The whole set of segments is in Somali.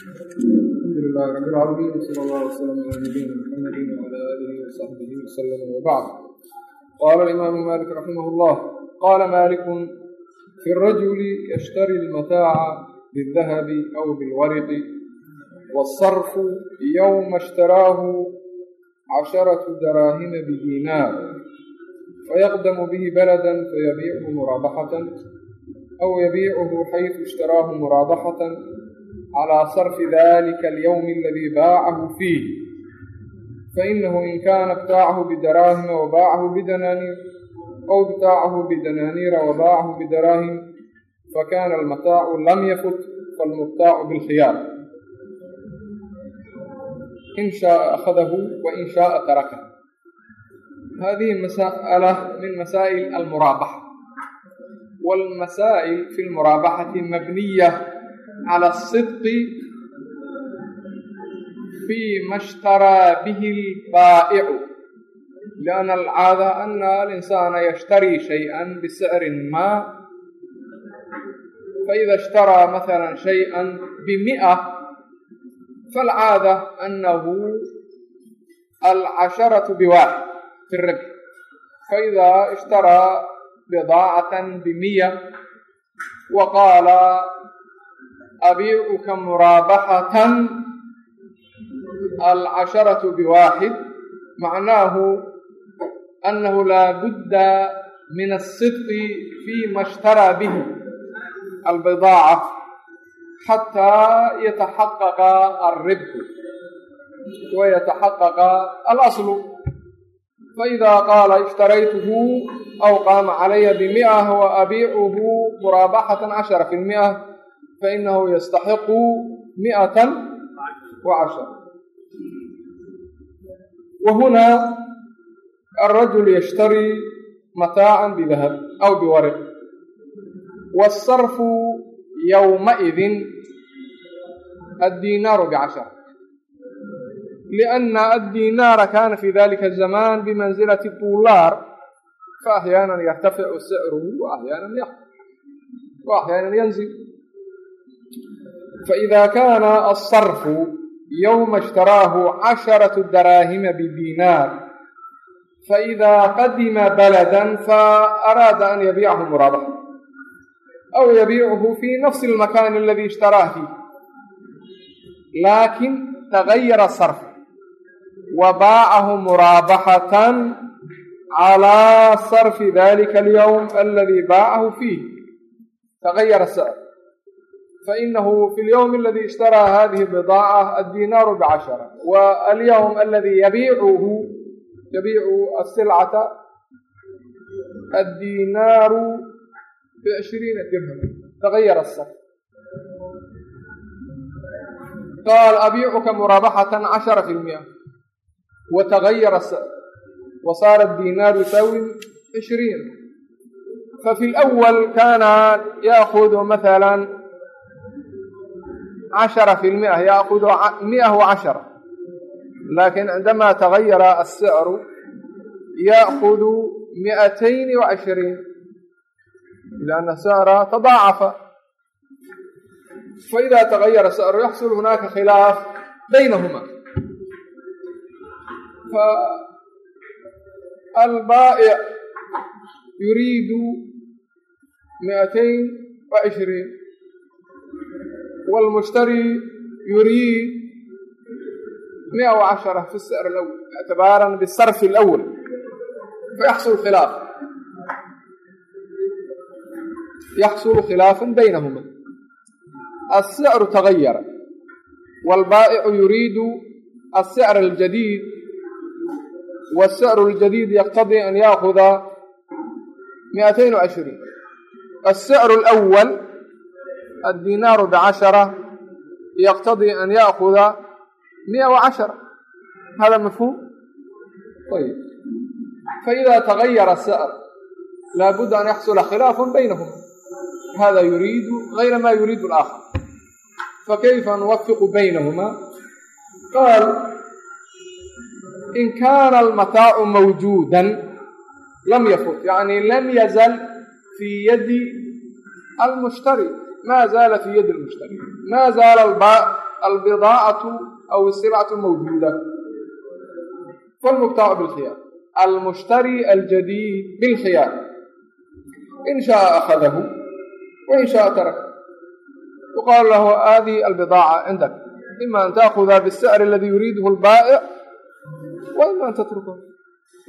الحمد لله رب العالمين وصلى الله وسلم على نبينا محمد وعلى اله وصحبه وسلم وبعد قال الإمام مالك رحمه الله قال مالك في الرجل يشتري المتاع بالذهب أو بالورق والصرف يوم اشتراه عشرة دراهم بدينار فيقدم به بلدا فيبيعه مرابحة أو يبيعه حيث اشتراه مرابحة على صرف ذلك اليوم الذي باعه فيه فإنه إن كان ابتاعه بدراهم وباعه بدنانير أو ابتاعه بدنانير وباعه بدراهم فكان المتاع لم يفت فالمبتاع بالخيار إن شاء أخذه وإن شاء تركه هذه مسألة من مسائل المرابحة والمسائل في المرابحة مبنية على الصدق فيما اشترى به البائع لأن العادة أن الإنسان يشتري شيئا بسعر ما فإذا اشترى مثلا شيئا بمئة فالعادة أنه العشرة بواحد abiicuka muraabaxatan alcasharatu biwaaxid macnaahu annahu laa budda min asidqi fiima ishtaraa bihi albidaaca xataa yataxaqaqa alribhu wayataxaqaqa alaslu faida qaala ishtaraytuhu aw qaama calaya bimi'a wa abiicuhu muraabaxatan cashara fi lmi'a بمئة وأبيعه مرابحة عشرة في المئة فإنه يستحق مئة وعشرة وهنا الرجل يشتري متاعا بذهب أو بورق والصرف يومئذ الدينار بعشرة لأن الدينار كان في ذلك الزمان بمنزلة الدولار فأحيانا يرتفع سعره وأحيانا يخفض وأحيانا faida kaana alsarfu yowma ishtaraahu casharatu daraahima bidinaar faida qadima baladan faaraada an yabiicahu muraabaxa aw yabiicuhu fi nafsi almakaani aladii ishtaraaha fiih laakin tagayara sarfu wa baacahu muraabaxatan calaa sarfi dalika alyowm aladii baacahu fiih tagayara sarf فإنه في اليوم الذي اشترى هذه البضاعة الدينار بعشرة واليوم الذي يبيعه يبيع السلعة الدينار بعشرين درهم تغير الصرف قال أبيعك مرابحة عشرة في المئة وتغير السعر وصار الدينار يساوي عشرين ففي الأول كان يأخذ مثلا عشرة في المئة يأخذ مئة وعشرة لكن عندما تغير السعر يأخذ مئتين وعشرين لأن السعر تضاعف فإذا تغير السعر يحصل هناك خلاف بينهما فالبائع يريد مئتين وعشرين والمشتري يريد مئة وعشرة في السعر الأول اعتبارا بالصرف الأول فيحصل خلاف يحصل خلاف بينهما السعر تغير والبائع يريد السعر الجديد والسعر الجديد يقتضي أن يأخذ مئتين وعشرين السعر الأول addinaaru bcashara yaqtadii an yaakuda mia wacashara hada mafhuum? Ayb faida tagayara sa'r laabudda an yaxsula khilaafun baynahum. Hada yuriidu gayra ma yuriidu alaakhar fakayfa nuwafiqu baynahumaa qaal in kaana almataacu mawjuuda lam yafut yani lam yazal fii yadi almushtari maa zaala fii yadi lmushtari maa zaala albidaa'atu aw isibcatu mawjuuda falmubtaacu bilkhiyaar almushtari aljadiid bilkhiyaar in shaaa akhadahu wain shaaa taraka yuqaalu lahu haadihi albidaaca cindak ima an taakuda bisicri aladii yuriiduhu lbaa'ic wa ima an tatrukahu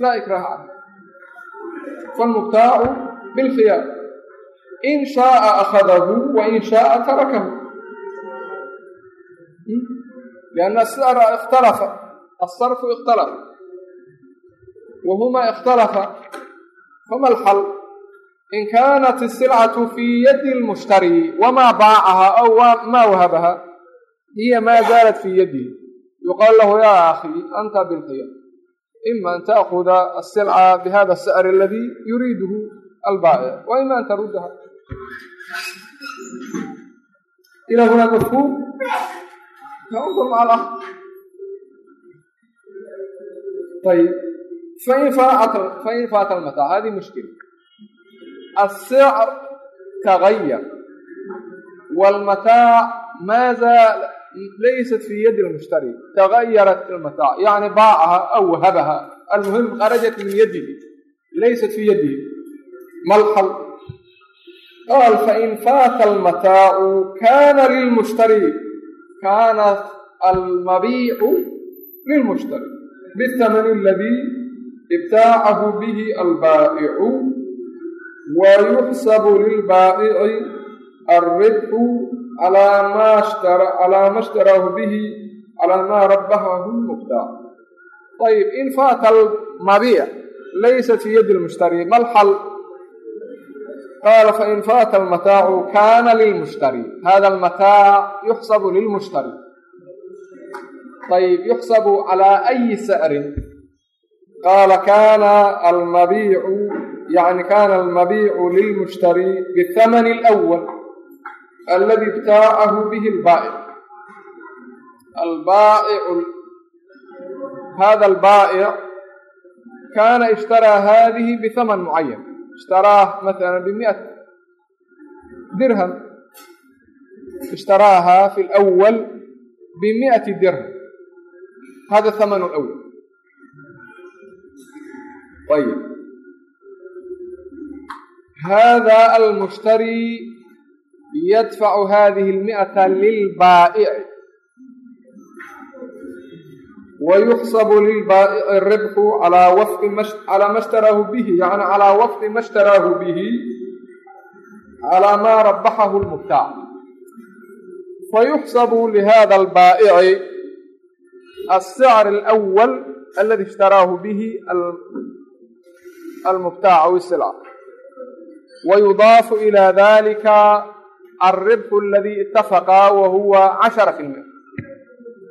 laa ikraaha calayh falmubtaacu bilkhiyaar in shaaa akhadahu wain shaaa tarakahu lianna asicra ikhtalafa asarfu ikhtalafa wahuma ikhtalafa fama alxal in kaanat isilcatu fii yadi lmushtari wamaa baacaha aw maa wahabaha hiya maa zaalat fii yadihi yuqaal lahu yaa akhi anta bilkhiyar ima an taakuda asilca bihada asicr aladi yuriiduhu albaa'ic wa an taruddaha ila huna mafhuum انظر مع الأخ طيب فإن فات فإن فات المتاع هذه مشكلة السعر تغير والمتاع ما زال ليست في يد المشتري تغيرت المتاع يعني باعها أو وهبها المهم خرجت من يده qal fain faata almataacu kana lilmushtari kaana almabiicu lilmushtari bitamani aladii ibtaacahu bihi albaa'icu wayuxsabu lilbaa'ici alridcu calaa ma ashtaraahu bihi calaa maa rabbahahu lmuqdaa ayib in faata almabiic laysa fi yadi lmushtari mal xal qaala fain faata almataacu kaana lilmushtari hada almataac yuxsabu lilmushtari ayb yuxsabu calaa ayi sa'rin qaala kaana almabiicu yani kaana almabiicu lilmushtari bihamani alawal aladi ibtaacahu bihi albaa'ic albaa'icu hada albaa'ic kaana ishtaraa hadihi bihaman mucayan البائع هذا البائع كان اشترى هذه بثمن معين اشتراه مثلا بمئة درهم اشتراها في الأول بمئة درهم هذا الثمن wayuxsabu ribxu calaa ma shtaraahu bihi yani calaa wafqi ma shtaraahu bihi calaa maa rabaxahu lmubtaac fayuxsabu lihada albaa'ici asicr alwal aladi ishtaraahu bihi almubtaac aw isila wayudaafu ilaa dalika alribxu aladii ittafaqa wahuwa cashara fi lmia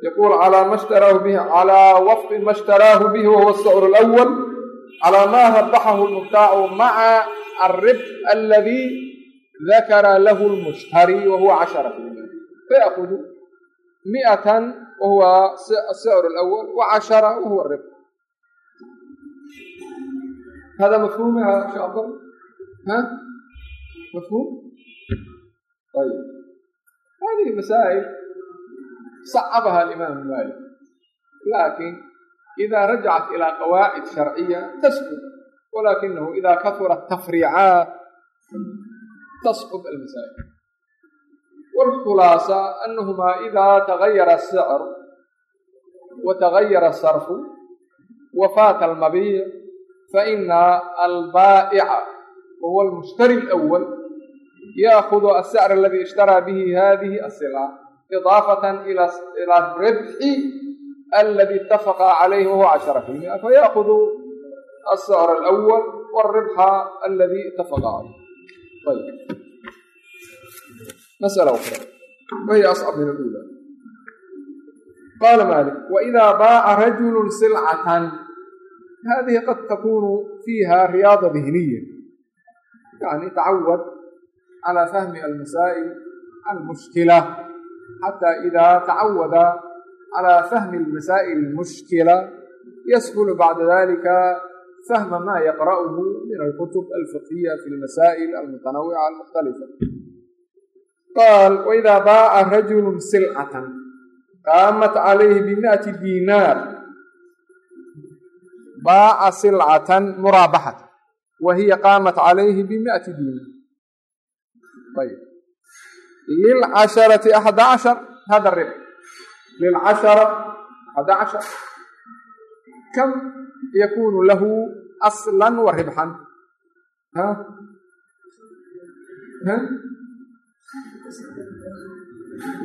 أو السلعة ويضاف إلى ذلك الربح الذي اتفقا وهو عشرة في المئة يقول على ما اشتراه به على وفق ما اشتراه به وهو السعر الأول على ما ربحه المبتاع مع الربح الذي ذكر له المشتري وهو عشرة في المئة فيأخذ مئة وهو السعر الأول وعشرة وهو الربح هذا مفهوم يا شيخ عبد الله؟ ها؟ مفهوم؟ طيب هذه مسائل صعبها الإمام مالك لكن إذا رجعت إلى قواعد شرعية تسقط ولكنه إذا كثرت تفريعات تصعب المسائل والخلاصة أنهما إذا تغير السعر وتغير الصرف وفات المبيع فإن البائع وهو المشتري الأول يأخذ السعر الذي اشترى به هذه السلعة إضافة إلى إلى الربح الذي اتفق عليه وهو عشرة في المئة فيأخذ السعر الأول والربح الذي اتفق عليه طيب مسألة أخرى وهي أصعب من الأولى قال مالك وإذا باع رجل xataa idaa tacawada calaa fahmi almasaa'il mushkila yaskulu bacda dalika fahma maa yaqra'uhu min alkutub alfiqhiya fi lmasaa'il almutanawica almukhtalifa qaal waidaa baaca rajulu silcatan qaamat calayhi bimiati diinaar baaca silcatan muraabaxatan wa hiya qaamat calayhi bimiati diinaar ayb lilcasharati axada cashar hada rib lilcashara axada cashar kam yakunu lahu aslan wa ribxan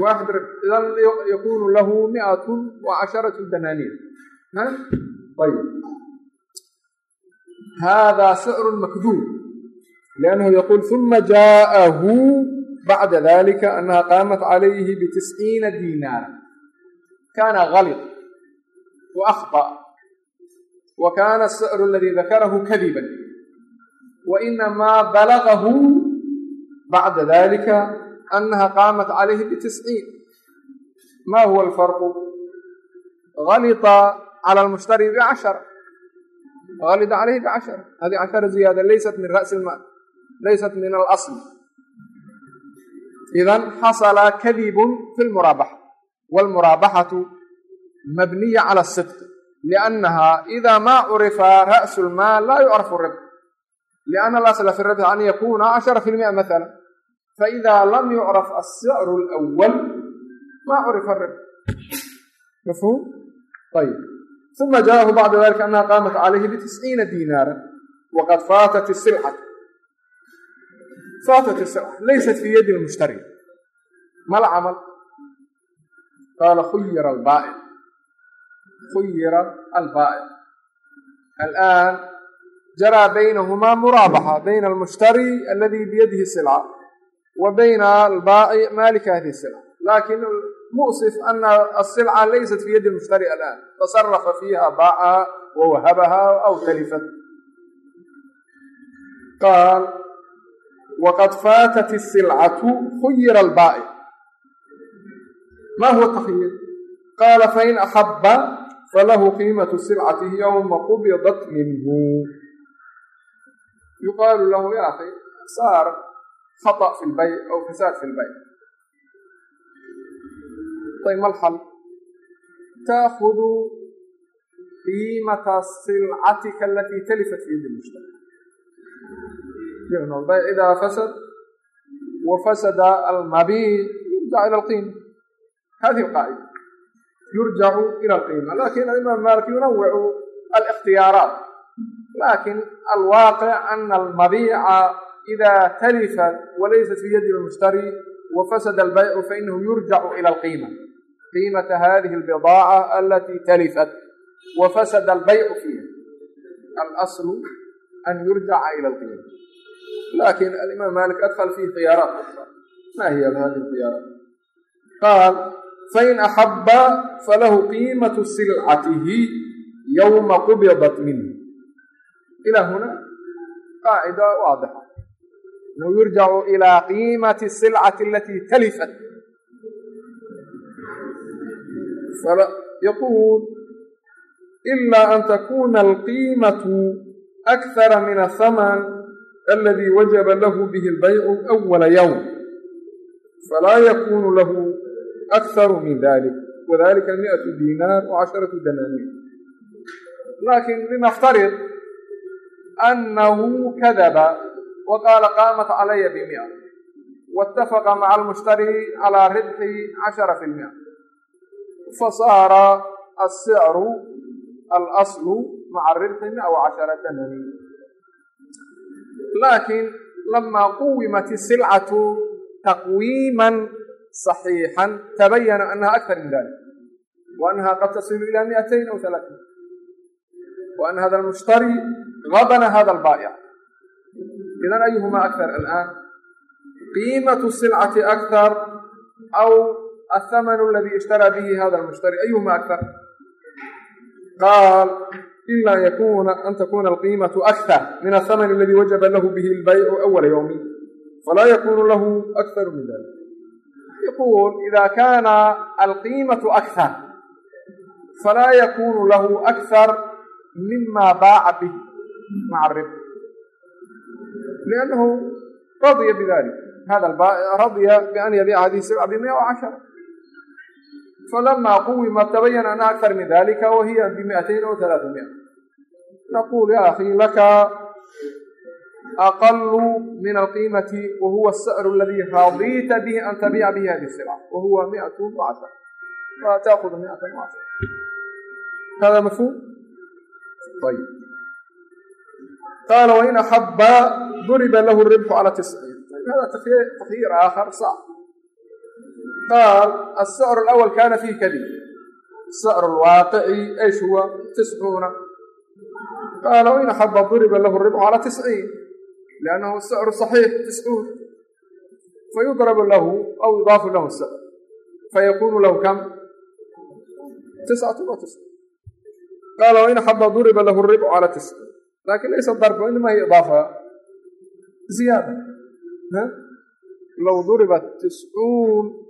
waaxid rib idan yakunu lahu mi'atun wa casharatu danaaniir ayb hada sicru makduub liannahu yaquul uma jaa'ahu bacda dalika annaha qaamat calayhi bitisciina diinaara kaana kalid wa akhطa wa kaana asa'ru aladii dakarahu kadiban. Wa inamaa balagahu bacda dalika annaha qaamat calayhi bitisciin. Ma huwa alfarqu? Galita cala almushtari bcashara galida calayhi bcashara hadi cashara ziyaada laysat min ra'si lmaal laysat min alasl إذا حصل كذب في المرابحة والمرابحة مبنية على الصدق لأنها إذا ما عرف رأس المال لا يعرف الربح لأن الأصل في الربح أن يكون عشرة في المئة مثلا فإذا لم يعرف السعر الأول ما عرف الربح مفهوم؟ طيب ثم جاءه بعد ذلك أنها قامت عليه بتسعين دينارا وقد فاتت السلعة laysat fii yadi mushtari mala camal qaala khuyira albaa'i khuyira albaa'i alaan jaraa baynahumaa muraabaxa bayna almushtari aladii biyadihi silca wa bayna albaa'i maalika hadihi silca laakin musif ana asilca laysat fii yadi mushtari alaan tasarafa fiiha baacaha wa aw talifat qaal waqad faatat isilcatu khuyira albaa'i ma huwa takyiir qaala fain axabba falahu qiimatu silcatihi yowma qubidat minhu yuqaalu lahu ya akhi saar khata fi lbayc aw fasaad fi lbayc ayb ma lxal taakudu qiimata silcatika alatii talifat fi yadi mushtara البيع إذا فسد وفسد المبيع يرجع إلى القيمة هذه القاعدة يرجع إلى القيمة لكن الإمام مالك ينوع الاختيارات لكن الواقع أن المبيع إذا تلفت وليست في يد المشتري وفسد البيع فإنه يرجع إلى القيمة قيمة هذه البضاعة التي تلفت وفسد البيع فيها الأصل أن يرجع إلى القيمة laakiin alimaam malik adkl fi khiyaaraat ma hiya hadi khiyaaraat qaal fain axaba falahu qiimatu silcatihi yowma qubidat minhu ila huna qaacida waadixa inuu yurjacu ilaa qiimati silcati alatii talifat yaquul ila an takuna alqiimatu akthara min athaman aladii wajaba lahu bihi lbaycu awala yowm falaa yakunu lahu akharu min dalik wadalika miatu diinaar wacasharatu danaaniir laakin linaftarid anahu kadaba wa qaala qaamat calaya bimia waitafaqa maca almushtari calaa ribxi cashara fi lmia fasaara asicru alaslu maca ribxi mia wacashara danaaniir laakin lama quwimat isilcatu taqwiima صaxiixan tabayana anaha aktar min dalik وأنها قد تصل إلى مئتين أو ثلاثين وأن هذا المشتري غبن هذا البائع idan ayuhuma akar alآan qiimatu silcati akar aw athamanu aladii ishtaraa bihi hada lmushtari ayuhuma akar qaal ila yakuna an takuna alqiimatu akthar min athamani aladi wajaba lahu bihi lbaycu awala yowmi falaa yakunu lahu akharu min dalik yaqul ida kana alqiimatu akthar falaa yakunu lahu akthar mima baaca bih maca rib لأنه رضي بذلك هذا البائع رضي بأن يبيع هذه السلعة بمئة وعشرة falamaa quwimat tabayana anha aktar min dalika wa hiya bimiatayn aw alaamia naqul ya akhi laka aqalu min alqiimati wa huwa asa'ru aladi radita bihi an tabiica bihi hadi silca wa huwa miatun wacashar fataakudu miatan wacashar hada mafhum ayb qaala wain axaba duriba lahu ribxu cala tisciin hada takyiir aakhar sac qaal asacr alawal kana fihi kadib sacr lwaaqici esh huwa tiscuuna qaala wain axaba duriba lahu ribxu cala tisciin liannahu sacru saxiix tiscuun fayudrabu lahu aw yudaafu lahu sacr fayakunu lahu kam tiscatu wa tiscuun qaala wain axaba duriba lahu ribxu cala tisciin laakiin laysa darb inama hiy idaafa ziyaada low duribat tiscuun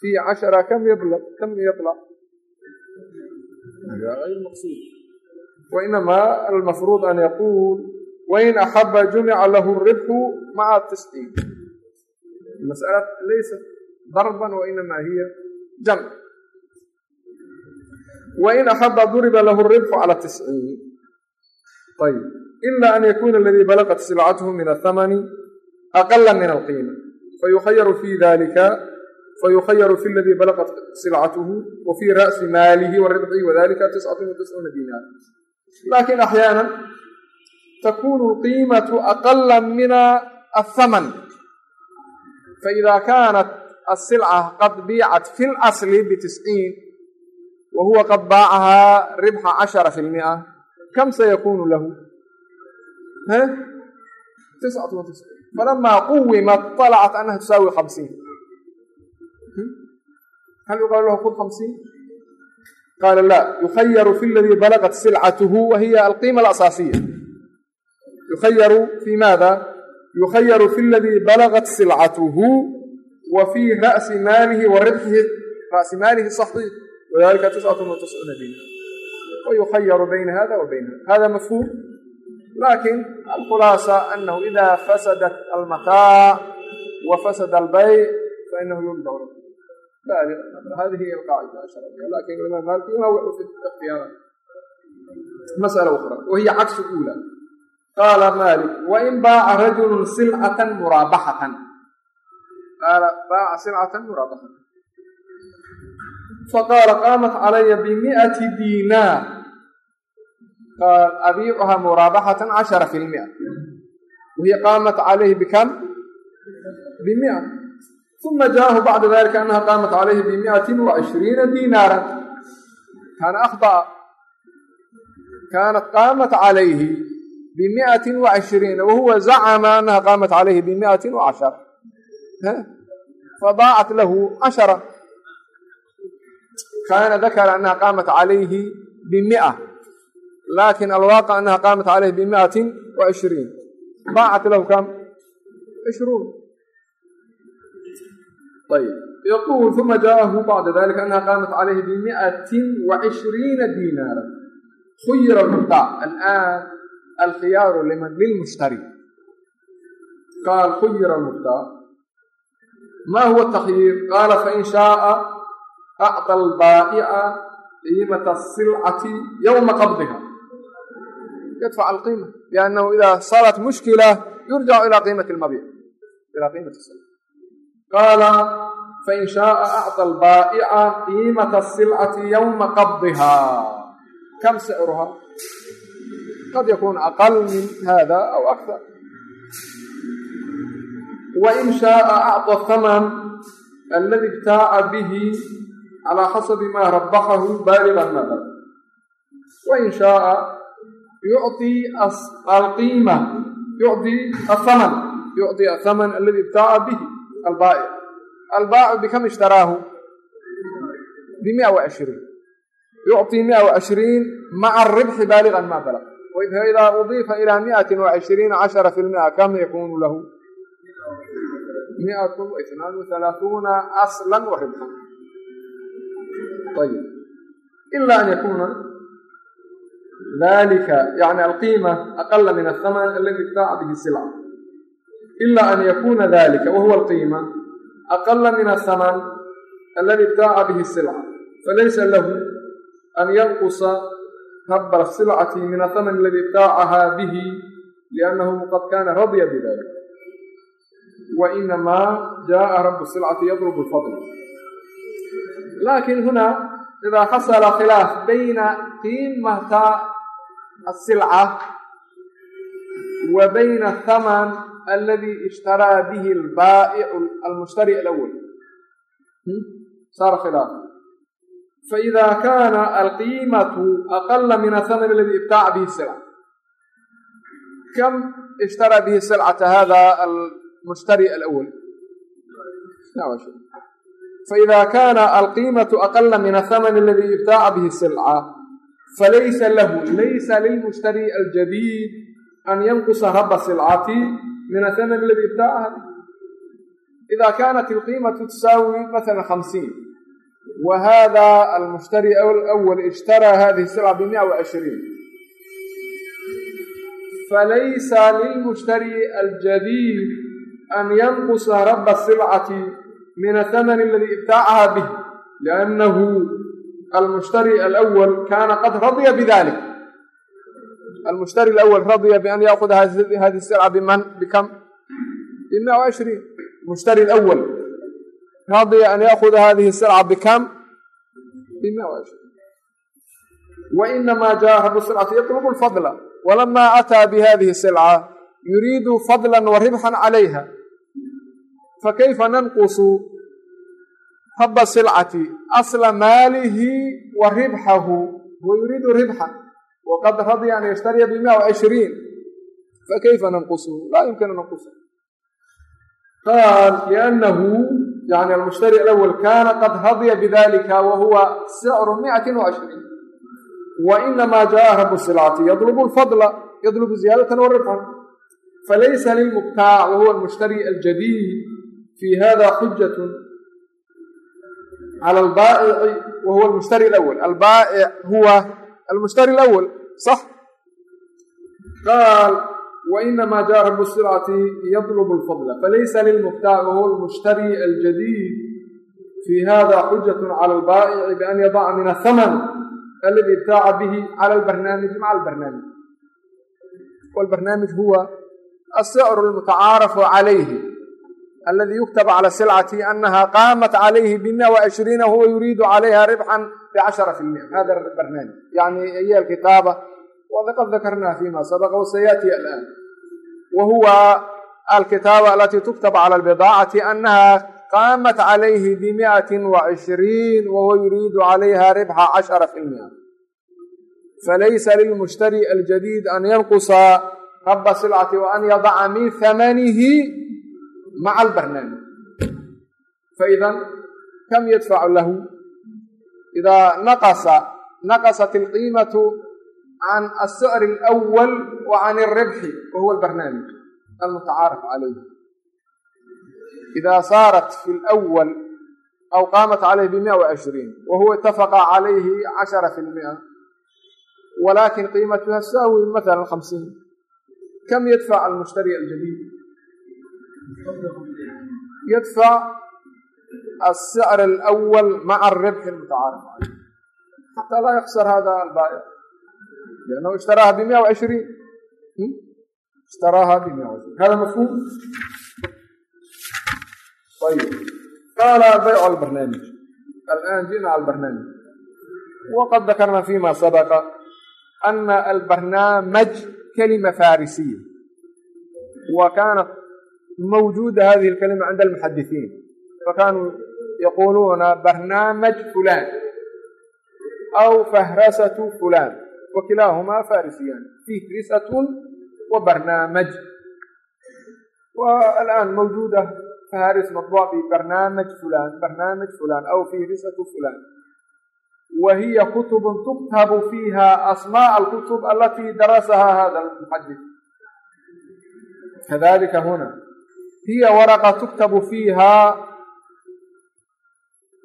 fi cashara kam yabla kam yatla غayr maqsuud wainama almafruud an yaquul wain axaba jumica lahu ribxu maca tisciin masala laysat darban wainama hiya jamc wain axaba duriba lahu ribxu cala tisciin ayb ila an yakuna aladii balagat silcathu min athamani aqala min alqiima fayukhayaru fi dalika fayukhayaru fi ladii balagat silcatuhu wa fii ra'si maalihi wa ribxihi wadalika tiscatu wa tiscuuna diinaar laakiin axyaana takunu alqiimatu aqala min athaman faida kanat asilca qad biicat fi lasli bitisciin wa huwa qad baacahaa ribxa cashara fi lmia kam sayakunu lahu falamaa quwimat طalacat annaha tusaawi hamsiin hal yuqaal lahu khud hamsiin qaala laa yukhayaru fi ladii balagat silcatuhu wa hiya alqiima alasaasiya yukhayaru fi maada yukhayaru fi ladii balagat silcatuhu wa fii ra'si maalihi wa ribxihi ra'si maalihi saxi wadalika tiscatun wa tiscuuna diina wayukhayaru bayna hada wa bayna hada mafhuum laakiin alkhulaasa anahu ida fasadat almataac wa fasada albayc fainahu yulda هذه هي القاعدة الشرعية لكن الإمام مالك ينوع في الاختيارات مسألة أخرى وهي عكس الأولى قال مالك وإن باع رجل سلعة مرابحة قال باع سلعة مرابحة فقال قامت علي بمئة دينار قال أبيعها مرابحة عشرة في المئة وهي قامت عليه بكم بمئة uma jaahu bacda dalika anaha qaamat calayhi bimiatin wa cishriina diinaaran kaana akhdaa kaanat qaamat calayhi bimiatin wa cishriina wahuwa zacama anaha qaamat calayhi bimiatin wa cashara fadaacat lahu cashara kaana dakara anaha qaamat calayhi bimia laakin alwaaqa anaha qaamat calayhi bimiatin wa cishriin daacat lahu kam cishruun yquul uma jaءahu bacda dalika anha qaamat calayhi bimiati wacishriina diinaara khuyira muqtaac alaan alkhiyaaru liman lilmushtari qaal khuyira muqtaac ma huwa takyiir qaala fain shaaa acطa albaa'ica qiimata asilcati yowma qabdiha yadfac alqiima liannahu idaa sarat mushkila yurjacu ilaa qiimati lmabiic ila qiimati قيمة المبيع إلى قيمة السلعة قال فإن شاء أعطى البائع قيمة السلعة يوم قبضها كم سعرها قد يكون أقل من هذا أو أكثر وإن شاء أعطى الثمن الذي ابتاع به على حسب ما ربحه بالغ النظر وإن شاء يعطي القيمة يعطي الثمن albaa'ic albaa'ic bikam ishtaraahu bimia wa ishriin yucطii mia wa ishriin maca aribxi baaligan maa balaq faidaa udiifa ilaa miati wa ishriina cashara fi lmia kam yakunu lahu? Miatu isnaan wahalaaثuuna aslan wa ribxan ayb ilaa an yakuuna dalika yani alqiima aqala min athaman aladi ibtaaca bihi sila ila an yakuna dalika wa huwa alqiima aqala min athaman aladi ibtaaca bihi silca falaysa lahu an yanqusa habra silcati min athaman aladi ibtaacaha bihi liannahu qad kana radya bidalik wainamaa jaءa rabu silcati yadlb lfadl laakiin huna ida xasala khilaaf bayna qiimata asilca wa bayna athaman aladi ishtaraa bihi albaa'icu almushtari alawal saara khilaaf faida kana alqiimatu aqala min athaman aladi ibtaaca bihi silca kam ishtaraa bihi silcata hada almushtari alawal faida kana alqiimatu aqala min athaman aladi ibtaaca bihi silca falaysa lahu laysa lilmushtari aljadid an yanqusa raba silcati min athaman aladi ibtaacaha ida kanat alqiimatu tusaawi maala hamsiin wa hada almushtari alawal ishtaraa hadihi silca bimia waishriin falaysa lilmushtari aljadid an yanqusa raba silcati min athaman aladi ibtaacaha bih liannahu almushtari alawal kana qad radya bidalik almushtari alawal radya bian yaakuda hadihi silca biman bikam bimia waishriin mushtari alawal radya an yaakuda hadihi silca bikam bimia waishriin wainama jaa rabu silcati yatlubu lfadla walama ataa bihadihi silca yuriidu fadla wa ribxan calayha fakayfa nanqusu raba silcati asla maalihi wa ribxahu wa yuriidu ribxa wqad radya an yshtariya bimia وعishriin fakayfa nanqusuhu laa yumkin an nanqusa qaal liannahu yani almushtari alawal kana qad radya bidalika wahuwa sicru miati وعishriin wainama jaءa rabu silcati yadlubu lfadla yadlubu ziyaadatan warifcan falaysa lilmubtaac wahuwa almushtari aljadid fi hada xujat cala albaa'ici wahuwa almushtari alawal albaa'ic huwa almushtari alawal صح qaal wainama jaءa rabu silcati yطlb اlfadla falaysa lilmubtaac wahuwa almushtari aljadid fi hada xujaة clى albaa'ici ban yadaca min aلthamn aladi ibtaaca bihi clى اlbarnaamij maca albarnaamij wاlbarnaamij huwa asicr اlmutacaarafu calayhi aladi yuktaba clى silcati anaha qaamat calayhi bimia وعishriina huwa yuriidu calayha ribxan bcashara fi lmia hada barnaamij yani hiy alkitaaba waqad dakarnaha fima sabaqa wasayaati alaan wa huwa alkitaaba alati tuktab cala albidaacati anaha qaamat calayhi bimiati وعishriin wahuwa yuriidu calayha ribxa cashara fi lmia falaysa lilmushtari aljadid an yanqusa raba silcati waan yadaca min hamanihi maca albarnaamij faida kam yadfacu lahu ida naqasa naqasat alqiimatu can asicr alawal wa can alribxi wa huwa albarnaamij almutacaaraf calayh ida saarat fi lwal aw qaamat calayhi bimia وعishriin wa huwa itafaqa calayhi cashara fi lmia walakin qiimatuha saawi maala hamsiin kam yadfac almushtari aljadid yadfac السعر الأول مع الربح المتعارف عله حتى لا يkسر هذا الbاع لأنه اشhtarاha بمية وعشhرين اشhtarاha بمية وعشhرين hada mفهوم ayب قال بيع البرنامج الآن جئنا على البرنامج وقد ذكرنا فيما سبق أن البرنامج كلمة فارسية وكانت موجودة هذه الكلمة عند المحدثين فكانوا يقولون برنامج فلان أو فهرسة فلان وكلاهما فارسيان farisiyan وبرنامج والآن موجودة فهارس مطبوع ببرنامج فلان برنامج فلان أو فهرسة فلان وهي كتب تكتب فيها أسماء الكتب التي درسها هذا المحدث كذلك هنا هي ورقة تكتب فيها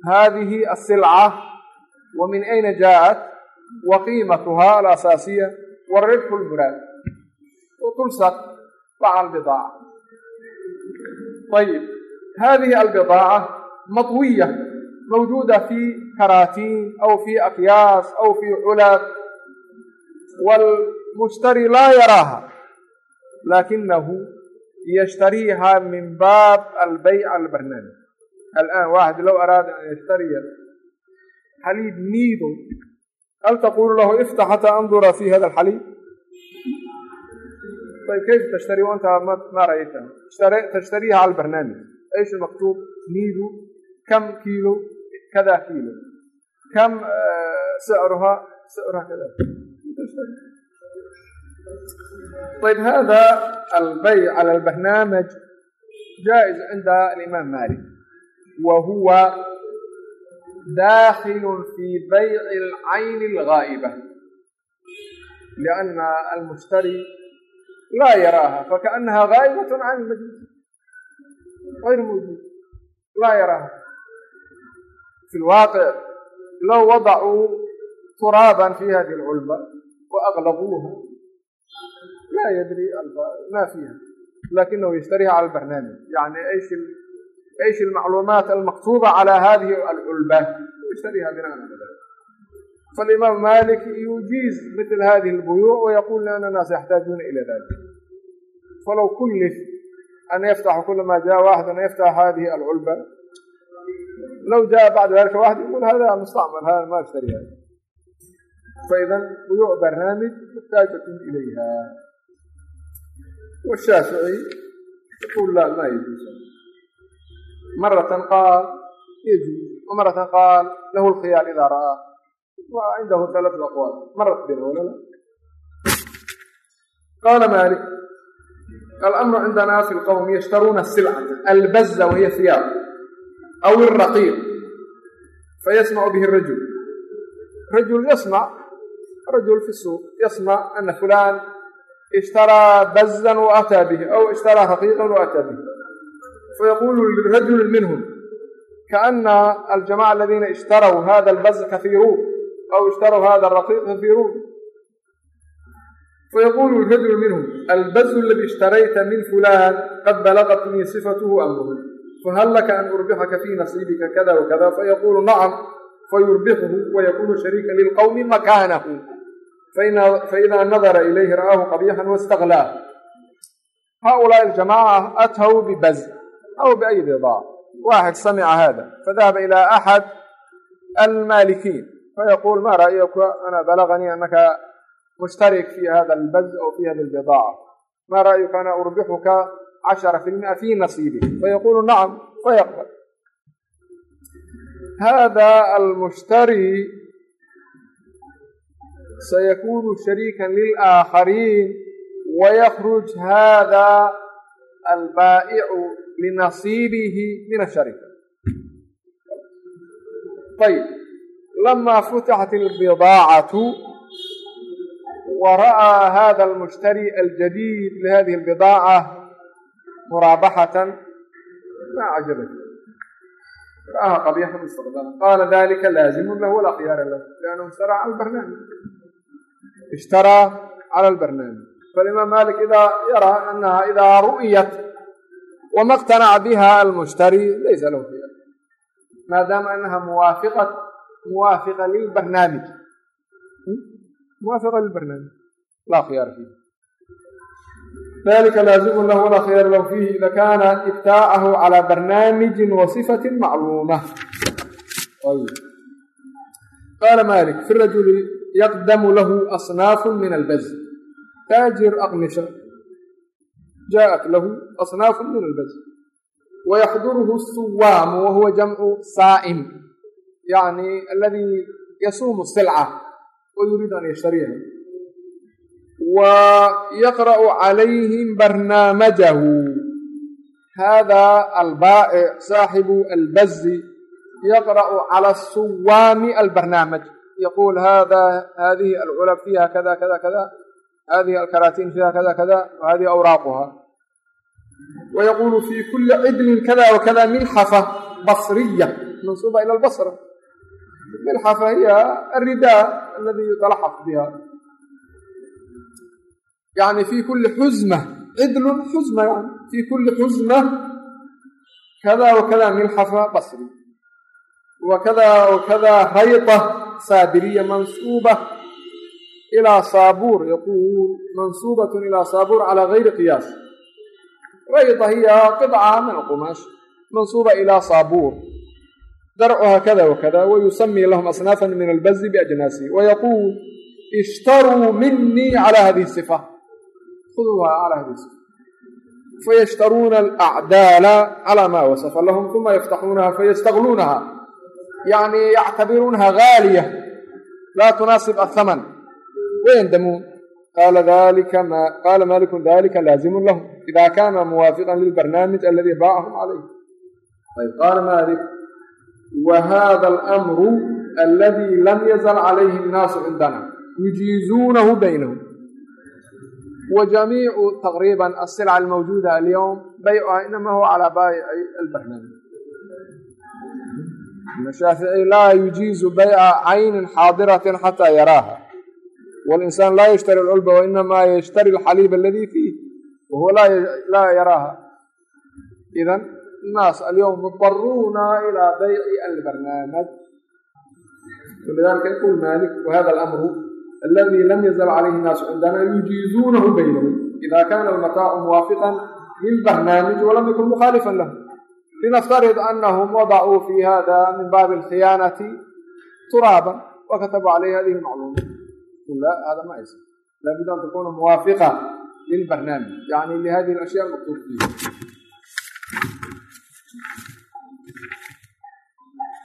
hadihi asilca wa min ayna jaaءat wa qiimatuha alasaasiya warifku lmuraad tulsaq maca albidaaca ayib hadihi albidaaca matwiya mawjuuda fi karaatiin aw fi akyaas aw fi culaad wاlmushtari laa yaraaha laakinahu yashtariiha min baab albayc albarnaamij alaan waaxid low araada an yashtariya xaliib niido hal taqulu lahu iftax xataa andura fi hada alxaliib ayb kayf tashtari anta ma ra'ayta tashtariiha cala albarnaamij ايش المكتوب نيدو كم كيلو كذا كيلو كم سعرها سعرها كذا طيب هذا البيع على البرنامج جائز عند الإمام مالك وهو داخل في بيع العين الغائبة لأن المشتري لا يراها فكأنها غائبة عن المجلس غير موجود لا يراها في الواقع لو وضعوا ترابا في هذه العلبة وأغلقوها لا يدري ما فيها لكنه يشتريها على البرنامج يعني ايش ايش المعلومات المكتوبة على هذه العلبة يشتريها بناء على ذلك فالإمام مالك يجيز مثل هذه البيوع ويقول لأن الناس يحتاجون إلى ذلك فلو كلف أن يفتح كل ما جاء واحد أن يفتح هذه العلبة لو جاء بعد ذلك واحد يقول هذا مستعمل هذا ما اشتري هذا فإذا بيوع برنامج محتاجة إليها والشافعي يقول لا ما يجوز مرة قال يجوز ومرة قال له الخيار إذا رأى وعنده ثلاث أقوال مرت بنا ولا لا قال مالك الأمر عندنا في القوم يشترون السلعة البزة وهي ثياب أو الرقيق فيسمع به الرجل رجل يسمع رجل في السوق يسمع أن فلان اشترى بزا وأتى به أو اشترى رقيقا وأتى به fayaqulu lirajuli minhum kaana aljamaca aladiina ishtarw hada albaz kafiiruun aw ishtarw hada raqiq kafiiruun fayaqulu rajulu minhum albazu aladii ishtarayta min fulan qad balagatnii sifatuhu amruhu fahal laka an urbixaka fii nasiibika kada wakada fayaqulu nacam fayurbixuhu wayakunu shariikan lilqowmi makaanahu faidaa nadara ilayhi ra'aahu qabixan wastaklaah haaulaai aljamaca atw bibaz أو بأي بضاعة واحد سمع هذا فذهب إلى أحد المالكين فيقول ما رأيك أنا بلغني أنك مشترك في هذا البز أو في هذه البضاعة ما رأيك أنا أربحك عشرة في المئة في نصيبي فيقول نعم فيقبل هذا المشتري سيكون شريكا للآخرين ويخرج هذا البائع linasiibihi min asharika ayib lamaa futixat albidaacatu wa ra'aa hada almushtari aljadiid lihadihi albidaaca muraabaxatan ma cajaba ra'aha qabiixa mustaqbala qaala dalika laazimun lahu walaa khiyaara lahu liannahu ishtaraa cala albarnaamij ishtaraa cala albarnaamij falimaam malik idaa yaraa annaha idaa ru'yat wama اqtanaca biha almushtari laysa lahu fiha maadaama anaha muwaafiqa muwaafiqa lilbarnaamij muwaafiqa lilbarnaamij laa khiyaara fiihi dalika laazim lahu walaa khiyaara lahu fiihi ida kaana ibtaa'ahu calaa barnaamijin wa sifati macluuma qaala malik fi rajuli yaqdamu lahu asnaaf min albaz taajir aqnisha jaaءat lahu asnaafu min albajl wayaxduruhu الsuwaamu wahuwa jamcu saa'im yani aladii yasuumu silca wa yuriidu an yashtariha wayaqra'u calayhim barnaamajahu hada albaa'ic saaxibu albazi yaqra'u cala asuwaami albarnaamaj yaquul hada hadihi alculab fiiha kada kada kada hadihi alkaraatiin fiiha kada kada wahadihi awraaquha wayaquulu fii kuli cidlin kada wakada milxafa basriya mansuuba ila albasra milxafa hiya alrida aladi yutalaxaf biha yani fii kuli xuzma cidlun xuzma yani fii kuli xuzma kada wakada milxafa basri wakada wakada hayta saabiriya mansuuba ilaa saabuur yaquul mansuubat ila saabuur cala gayri qiyaas rayta hiya qidca min alqumaash mansuuba ilaa saabuur darcuha kada wakada wayusamii lahum asnaafan min albazi biajnaasi wayaquul ishtaruu minii calaa hadihi sifa. Khuduuha calaa hadihi sifa. Fayashtaruuna alacdaala calaa maa wasafa lahum uma yaftaxuunaha fayastagluunaha yacni yactabiruunaha gaaliya laa tunaasib athaman wayandamuun qaala maaliku dalika laazimun lahu ida kaana muwaafiqan lilbarnaamij aladii baacahum calayh qaala maalik wa hada almru aladii lam yazal calayhi annaasu cindana yujiizuunahu baynahum wa jamiicu taqriiban asilca almawjuuda alyowm baycuha inama huwa calaa baayici albarnaamij shaafici laa yujiizu bayca caynin xaadiratin xataa yaraaha لا يشتري العلبة وإنما يشتري الحليب الذي فيه وهو لا لا يراها إذا الناس اليوم مضطرون إلى بيع البرنامج ولذلك يقول مالك وهذا الأمر الذي لم يزل عليه الناس عندنا يجيزونه بينهم إذا كان المتاع موافقا للبرنامج ولم يكن مخالفا له لنفترض أنهم وضعوا في هذا من باب الخيانة ترابا وكتبوا عليه هذه المعلومة كلها هذا ما يصح لابد ان تكون موافقه للبرنامج يعني لهذه الاشياء المكتوب فيها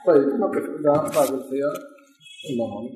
طيب نقف الى هذا الخيار الله